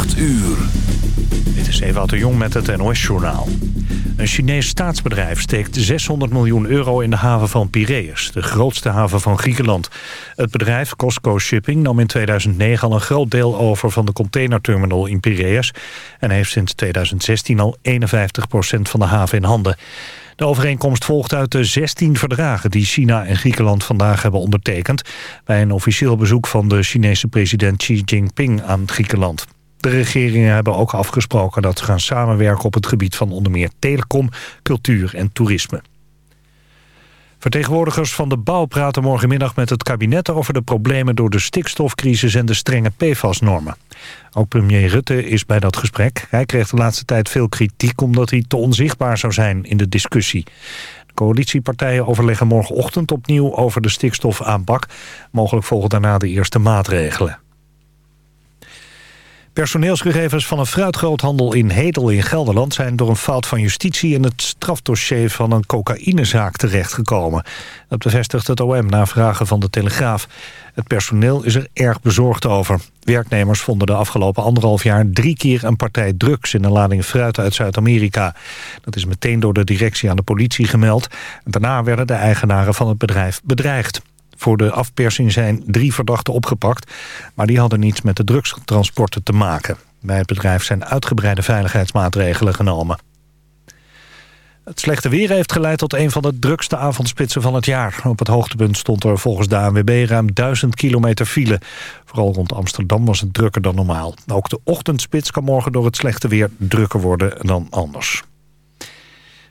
8 uur. Dit is Ewout de Jong met het NOS-journaal. Een Chinees staatsbedrijf steekt 600 miljoen euro in de haven van Piraeus... de grootste haven van Griekenland. Het bedrijf Costco Shipping nam in 2009 al een groot deel over... van de containerterminal in Piraeus... en heeft sinds 2016 al 51% van de haven in handen. De overeenkomst volgt uit de 16 verdragen die China en Griekenland vandaag hebben ondertekend... bij een officieel bezoek van de Chinese president Xi Jinping aan Griekenland. De regeringen hebben ook afgesproken dat ze gaan samenwerken op het gebied van onder meer telecom, cultuur en toerisme. Vertegenwoordigers van de bouw praten morgenmiddag met het kabinet over de problemen door de stikstofcrisis en de strenge PFAS-normen. Ook premier Rutte is bij dat gesprek. Hij kreeg de laatste tijd veel kritiek omdat hij te onzichtbaar zou zijn in de discussie. De coalitiepartijen overleggen morgenochtend opnieuw over de stikstofaanpak. Mogelijk volgen daarna de eerste maatregelen. Personeelsgegevens van een fruitgroothandel in Hedel in Gelderland... zijn door een fout van justitie in het strafdossier van een cocaïnezaak terechtgekomen. Dat bevestigt het OM na vragen van de Telegraaf. Het personeel is er erg bezorgd over. Werknemers vonden de afgelopen anderhalf jaar drie keer een partij drugs... in een lading fruit uit Zuid-Amerika. Dat is meteen door de directie aan de politie gemeld. Daarna werden de eigenaren van het bedrijf bedreigd. Voor de afpersing zijn drie verdachten opgepakt... maar die hadden niets met de drugstransporten te maken. Bij het bedrijf zijn uitgebreide veiligheidsmaatregelen genomen. Het slechte weer heeft geleid tot een van de drukste avondspitsen van het jaar. Op het hoogtepunt stond er volgens de ANWB ruim 1000 kilometer file. Vooral rond Amsterdam was het drukker dan normaal. Ook de ochtendspits kan morgen door het slechte weer drukker worden dan anders.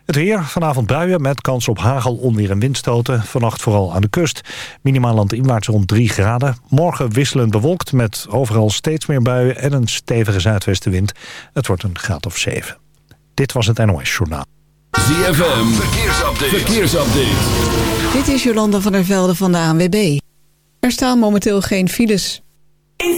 Het weer, vanavond buien met kans op hagel, onweer en windstoten. Vannacht vooral aan de kust. Minimaal landinwaarts rond 3 graden. Morgen wisselend bewolkt met overal steeds meer buien... en een stevige zuidwestenwind. Het wordt een graad of 7. Dit was het NOS Journaal. ZFM, verkeersupdate. verkeersupdate. Dit is Jolanda van der Velde van de ANWB. Er staan momenteel geen files. In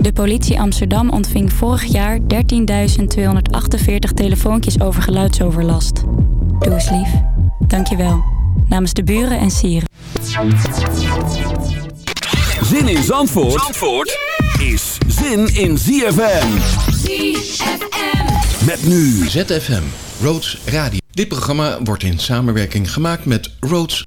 De politie Amsterdam ontving vorig jaar 13.248 telefoontjes over geluidsoverlast. Doe eens lief. Dankjewel. Namens de buren en sieren. Zin in Zandvoort, Zandvoort is zin in ZFM. ZFM. Met nu ZFM, Roads Radio. Dit programma wordt in samenwerking gemaakt met Roads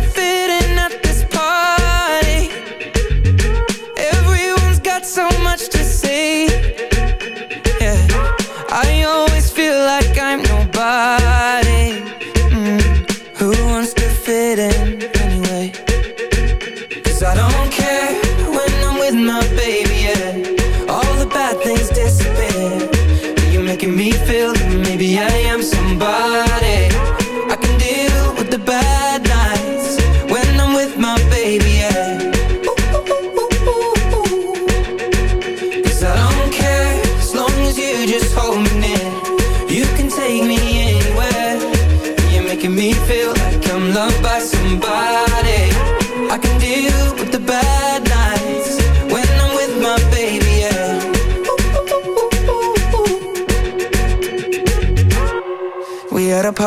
I'm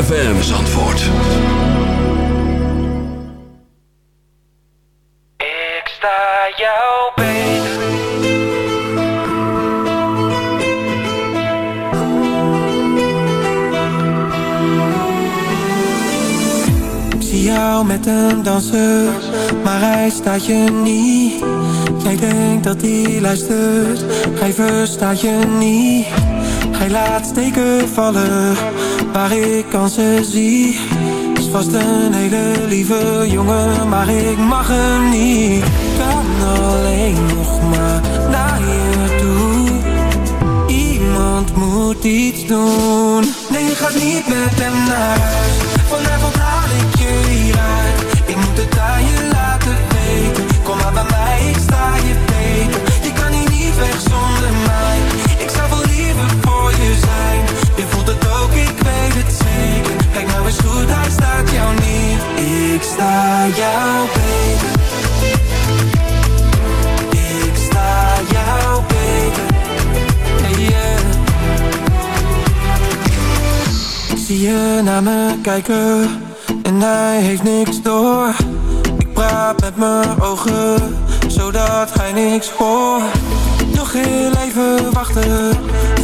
ZFM Zandvoort. Ik sta jou beter. Ik zie jou met een danser, maar hij staat je niet. Jij denkt dat hij luistert, hij verstaat je niet. Hij laat steken vallen, waar ik kansen zie. Is vast een hele lieve jongen, maar ik mag hem niet. Kan alleen nog maar naar je toe. Iemand moet iets doen. Nee, je gaat niet met hem naar huis. Vanavond hij staat jou niet. Ik sta jou beter. Ik sta jou beter. Hey, yeah. Ik zie je naar me kijken en hij heeft niks door. Ik praat met mijn ogen, zodat hij niks hoort. Nog heel even wachten,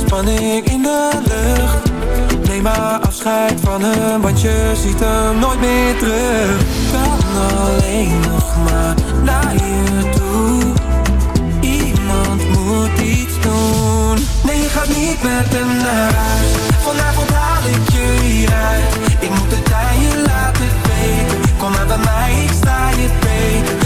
spanning in de lucht. Maar afscheid van hem, want je ziet hem nooit meer terug. Kan alleen nog maar naar je toe. Iemand moet iets doen. Nee, je gaat niet met hem naar huis. Vanavond haal ik je hieruit. Ik moet het aan je laten weten. Kom maar bij mij, ik sta je beter.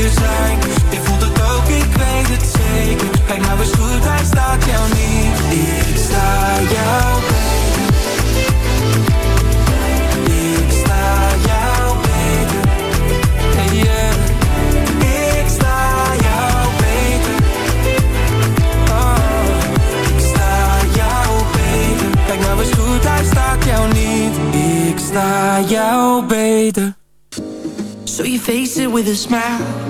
Je voelt het ook, ik weet het zeker. Kijk nou eens goed, hij staat jou niet. Ik sta jou beter. Ik sta jou beter. Ik sta jou beter. Oh, ik sta jou beter. Kijk nou eens goed, hij staat jou niet. Ik sta jou beter. So you face it with a smile.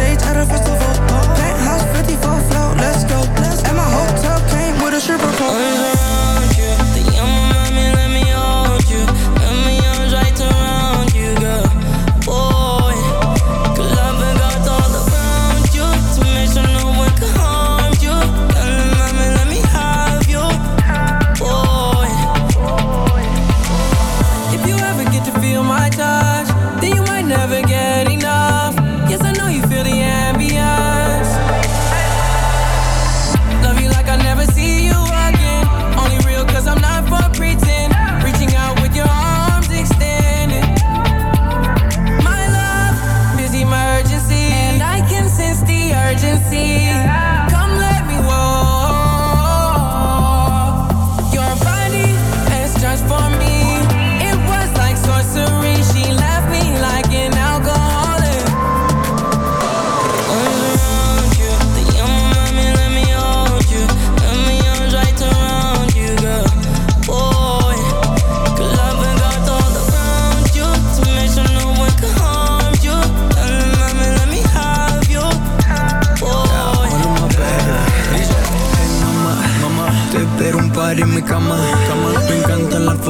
stage at a festival. Penthouse 54 float, let's go. And my hotel came with a stripper pole.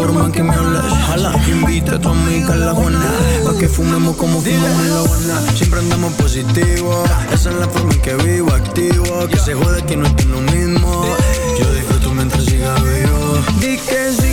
forma que me hablas. Invita a tu amiga a la buena Pa' que fumemos como fumamos en la buena Siempre andamos positivo Esa es la forma en que vivo, activo. Que se jode que no estoy lo mismo. Yo disfruto mientras siga vivo. Di que si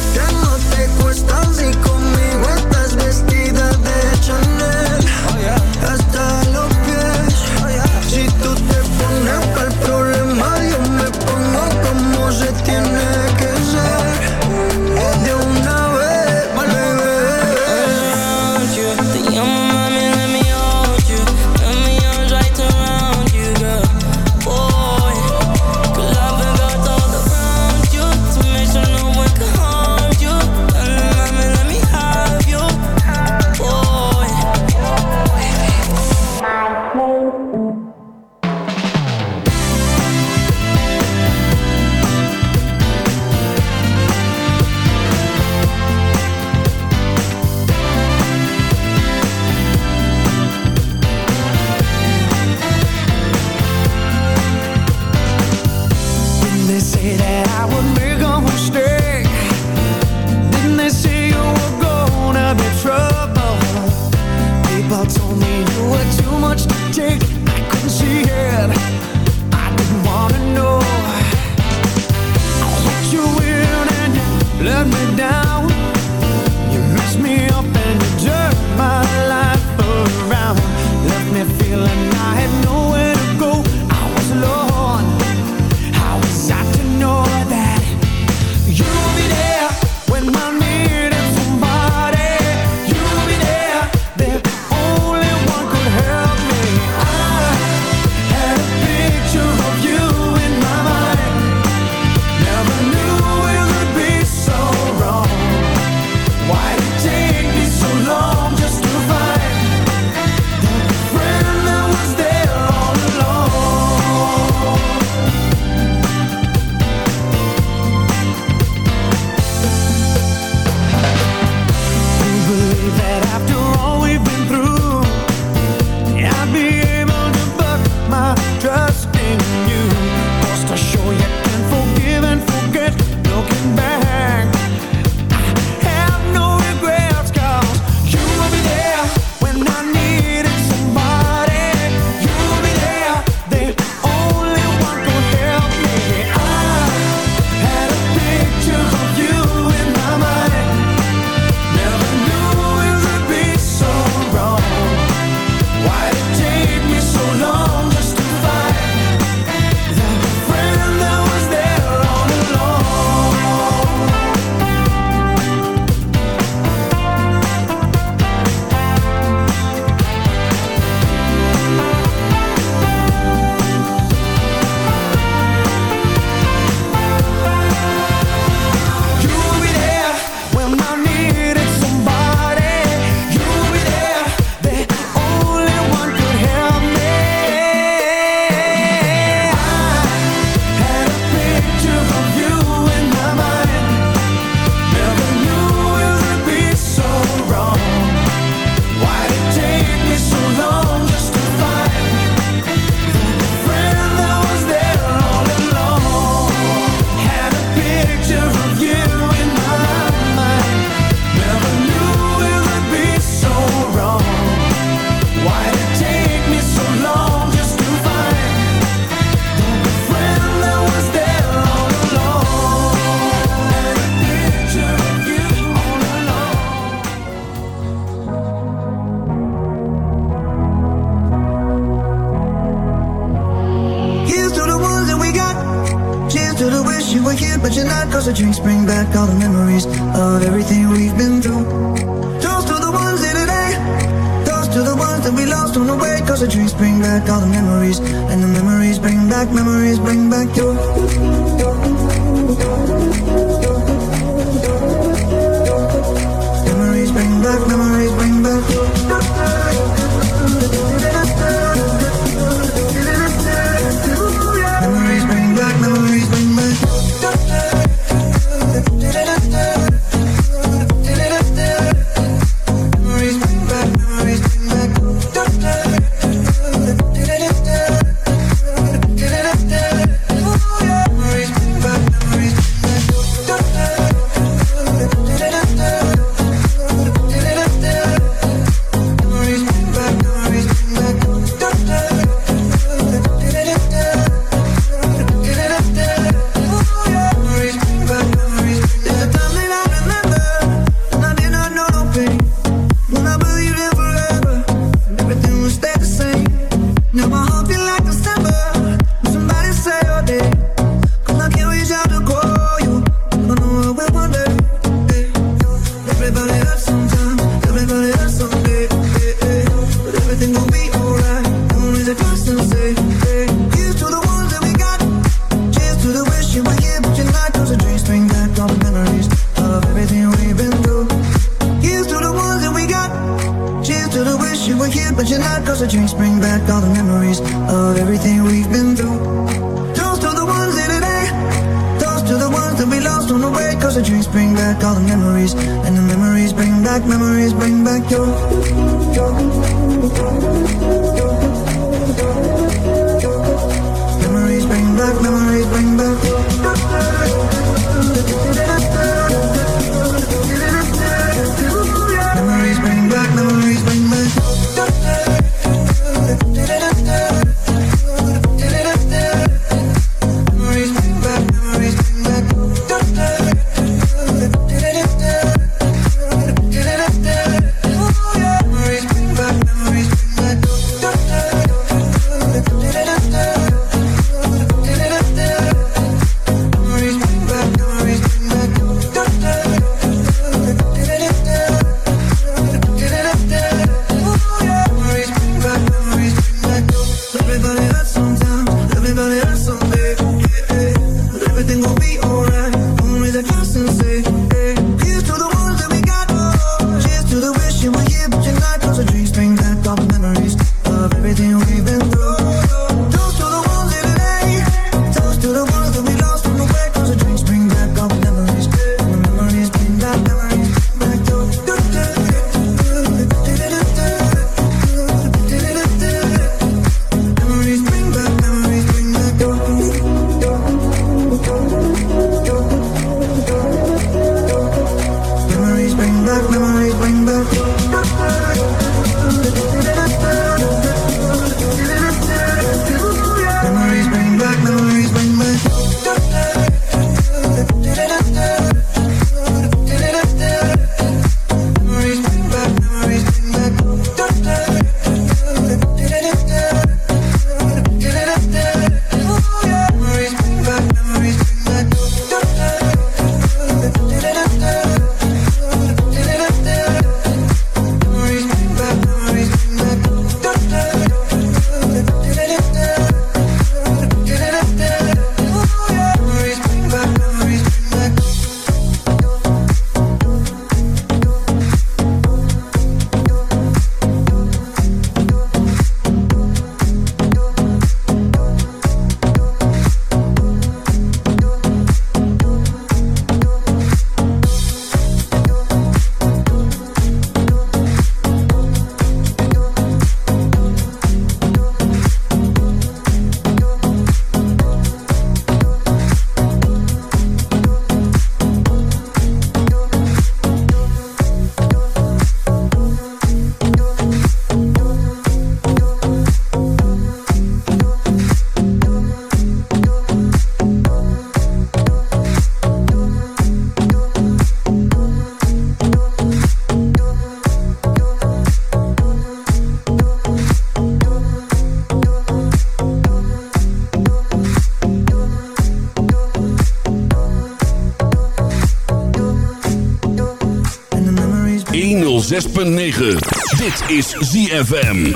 106.9. Dit is ZFM.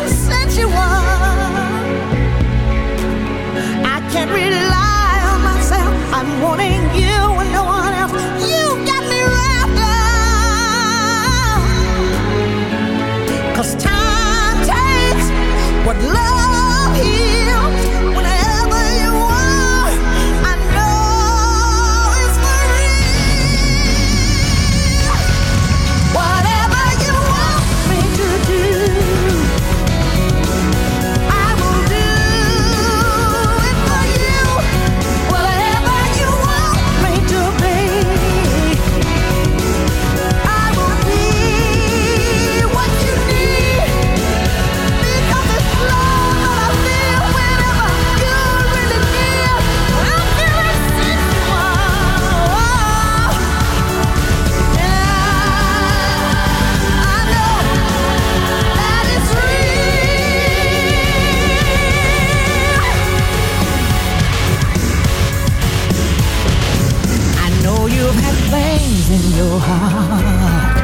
heart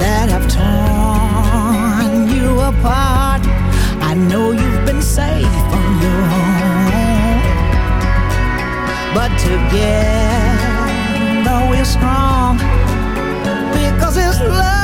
that I've torn you apart. I know you've been safe on your own, but together we're strong because it's love.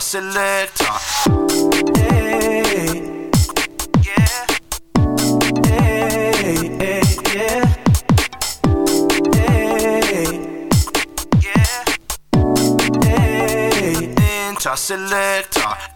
selector, selector. Hey. Selector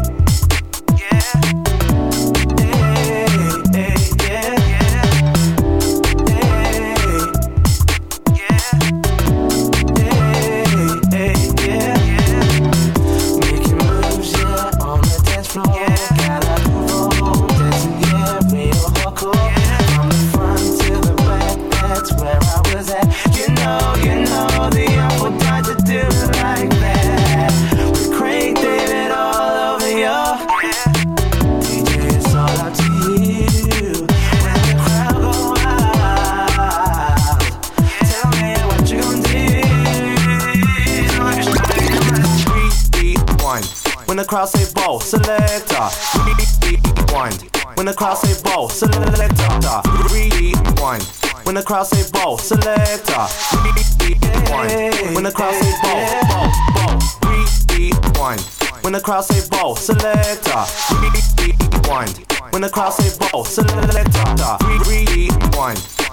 crowd say ball, selector, rewind. When the crowd say Bow, selector, rewind. When the crowd say Bow, ball, ball, rewind. When the crowd say Bow, selector, rewind. When the crowd say Bow, selector, rewind.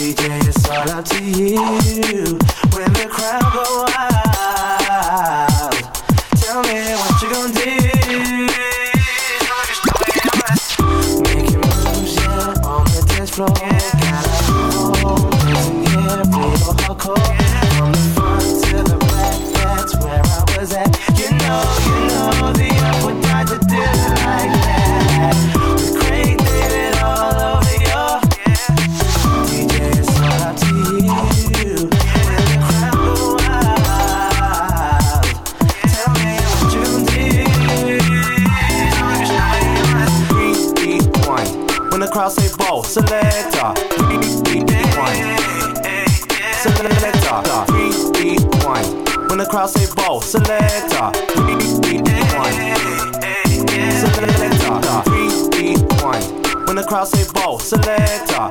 DJ, it's all up to you. When the crowd go wild, tell me what you gonna do. Making moves, yeah, on the dance floor. Gotta move dancing, yeah, real hardcore. From the front to the back, that's where I was at. You know, you know, the up would to do like that. Selector. Selector. When the crowd say ball, selector. Rewind. Selector. Rewind. When the crowd say ball, selector.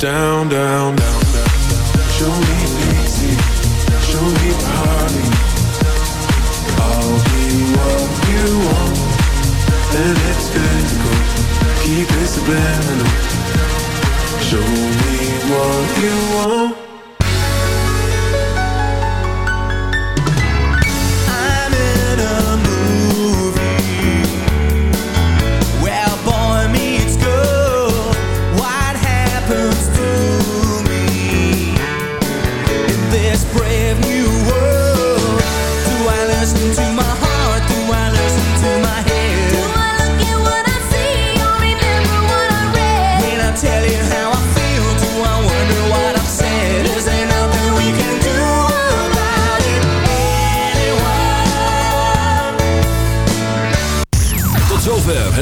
down, down, down, down. Show me pity, show me party. I'll be what you want, Then it's physical. Keep it subliminal. Show me what you want.